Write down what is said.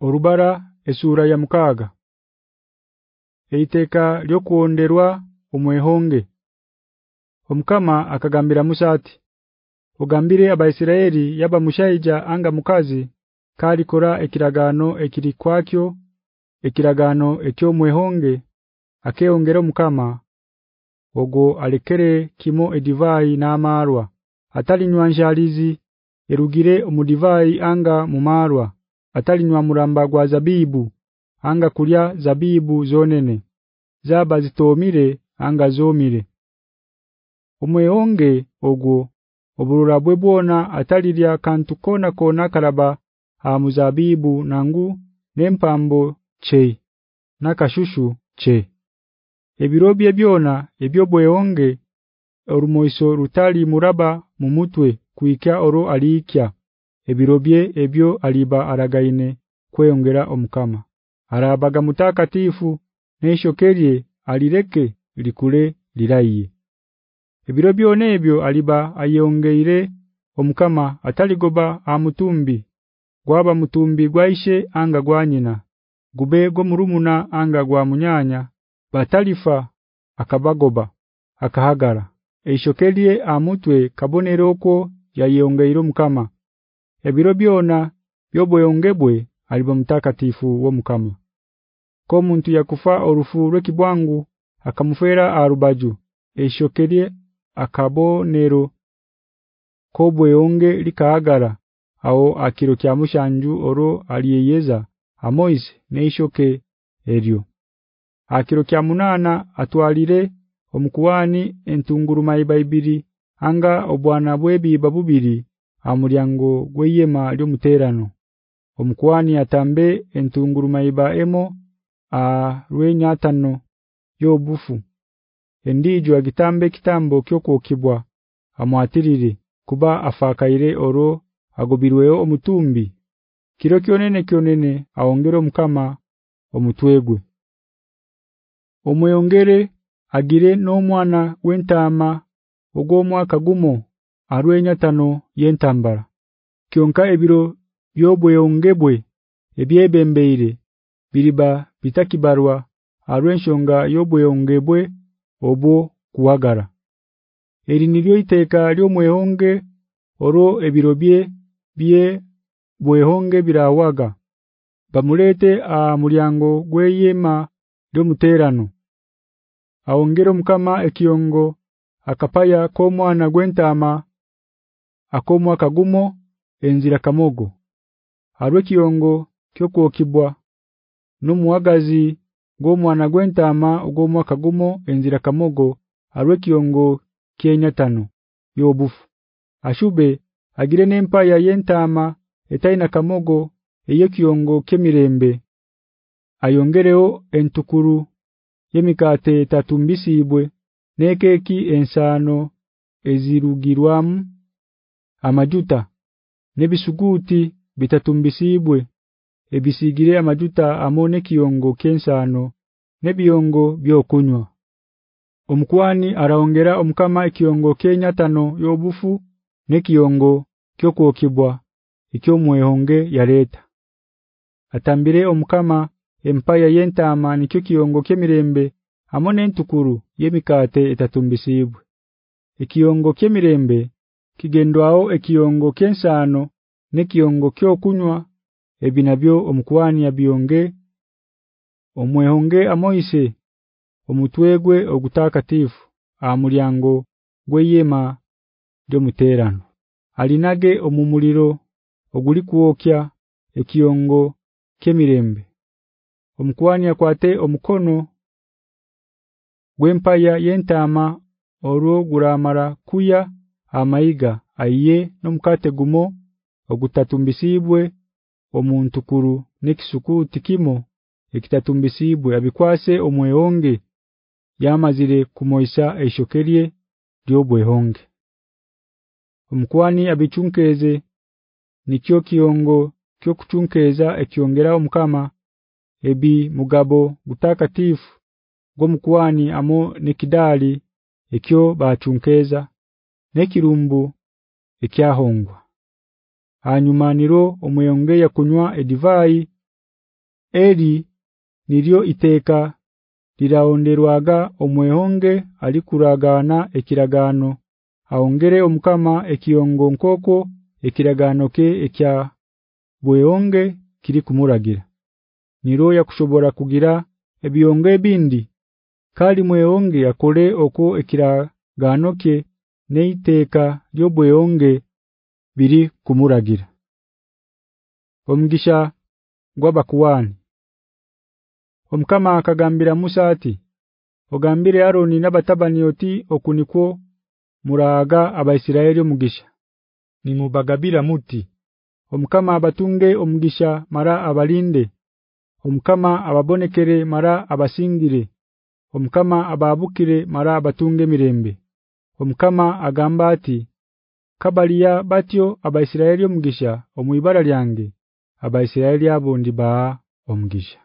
Orubara esura ya mukaga. Eiteka lyokuonderwa omwehonge. Omkama akagambira mushati. Ugambire abaisiraeli yaba mushaija anga mukazi kali kora ekiragano ekiri kwakyo ekiragano ekyo mwehonge akeyongera omkama ogo alikere kimo edivai na marwa atali nywanjalizi erugire omudivai anga mumarwa atalinywa muramba gwa zabibu anga kulya zabibu zonene zaba zitomire anga zomire omweyonge ogwo obururabwe bwona atalirya kantu kona kona karaba ha muzabibu nangu nempambo che nakashushu che ebirobye byona ebyobweyonge orumoiso rutali muraba mu mutwe oro alikya ebirobye ebyo aliba aragaine kweyongera omukama arabaga mutakatifu neshokerye alireke likule liraiye ebiro byone ebyo aliba ayongeire omukama ataligoba amutumbi gwaba mutumbi gwaishe anga gwanyina gubego murumuna anga gwa munyanya batalifa akabagoba akahagara eishokelie amutwe kabonero ko yayongeire mukama ebiro byona byoboyongebwe alibo mtakatifu wo mukama ko muntu yakufa orufu rwekibwangu akamufera arubaju eshokerie akabonero koboyonge likaagara awo akiro kya mushanju oro aliyeyeza amoise neishoke eryo akiro kya munana atwalire omukuwani entunguru maibaibiri anga obwana bwebi babubiri amulyango gweyema lyomuterano omkuwani atambe entunguru maiba emo a rwenyatanno yobufu endijo agitambe kitambo kyokokibwa amwatirire kuba afakaire oro agobirweyo omutumbi kiro kyonene kyonene aongere omkama omutwegwe omuyongere agire no mwana wentama ogwo mwaka gumo arwenya tano yentambara kionka ebiro byobweyongebwe ebyebembeire biriba bitakibarwa arwenshonga yobweyongebwe obo kuwagara eri niryo iteka lyomweyonge oro ebiro bye bye bwehonge birawaga bamulete a mulyango gweyema lyomuterano aongero mkama ekiongo akapaya ko mwana gwentama akomo akagumo enzira kamogo harwe kiyongo kyo kuokibwa numuwagazi ngo mwana gwentama ugo mwakagumo enzira kamogo harwe kiyongo kyenyatanu yobufu ashube agire nempa ya yentama etaina kamogo eyo kiyongo kemirembe ayongereho entukuru yemikate tatumbisibwe nekeki ensano ezirugirwamu amajuta nebisuguti bitatumbisibwe ebisigire amajuta amone kiyongo kensano nebiyongo byokunywa omkwani araongera omkama ekiyongo tano yobufu nekiyongo kyokuokibwa ikyomwehonge yaleta atambire omkama empaya amani nikyo kiyongo kemirembe amone ntukuru yemikate etatumbisibwe ekiyongo kemirembe kigendwao ekiyongo kensano nekiyongo kyo kunywa ebinabyo omukwani abiyonge omwehonge amoise omutwegwe ogutakatifu amulyango gweyema dyomuterano alinage omumuliro oguli kuokya ekiyongo kemirembe omukwani akwate omukono gwempaya yentama oruguramara kuya amayiga aye nomkate gumo ogutatumbisibwe omuntukuru n'ekisukuti kimo ekitatumbisibwe abikwase omweyonge yamazire kumoisha eishokerye lyobwehonge omkwani abichunkeze nikyo kiongo kyo kuchunkeza ekyongera omukama ebi mugabo gutakatifu gomkwani amo nikidali ekyo bachunkeza nekirumbu ekyahongwa hanyuma niro omuyongeya kunywa edivai eri niryo iteka liraonderwaga omwehonge alikuragana ekiragano aongere omukama ekiyongo nkoko ekiragano ke ekya bwehonge kiri kumuragira niro yakushobora kugira ebiyonge ebindi kali mwehonge yakole oko ekiragano ke neiteeka lyobweyonge biri kumuragira omugisha gwabakuwani omkama akagambira Musa ati ogambire Aaron nabatabani oti okuniko muraga abaisiraeli omugisha nimubagabira muti omkama abatunge omugisha mara abalinde omkama ababonekere mara abasingire omkama ababukire mara abatunge mirembe omukama agamba ati kabaliya batyo abaisiraeli omugisha omu'ibara lyange abaisiraeli abondi ba omugisha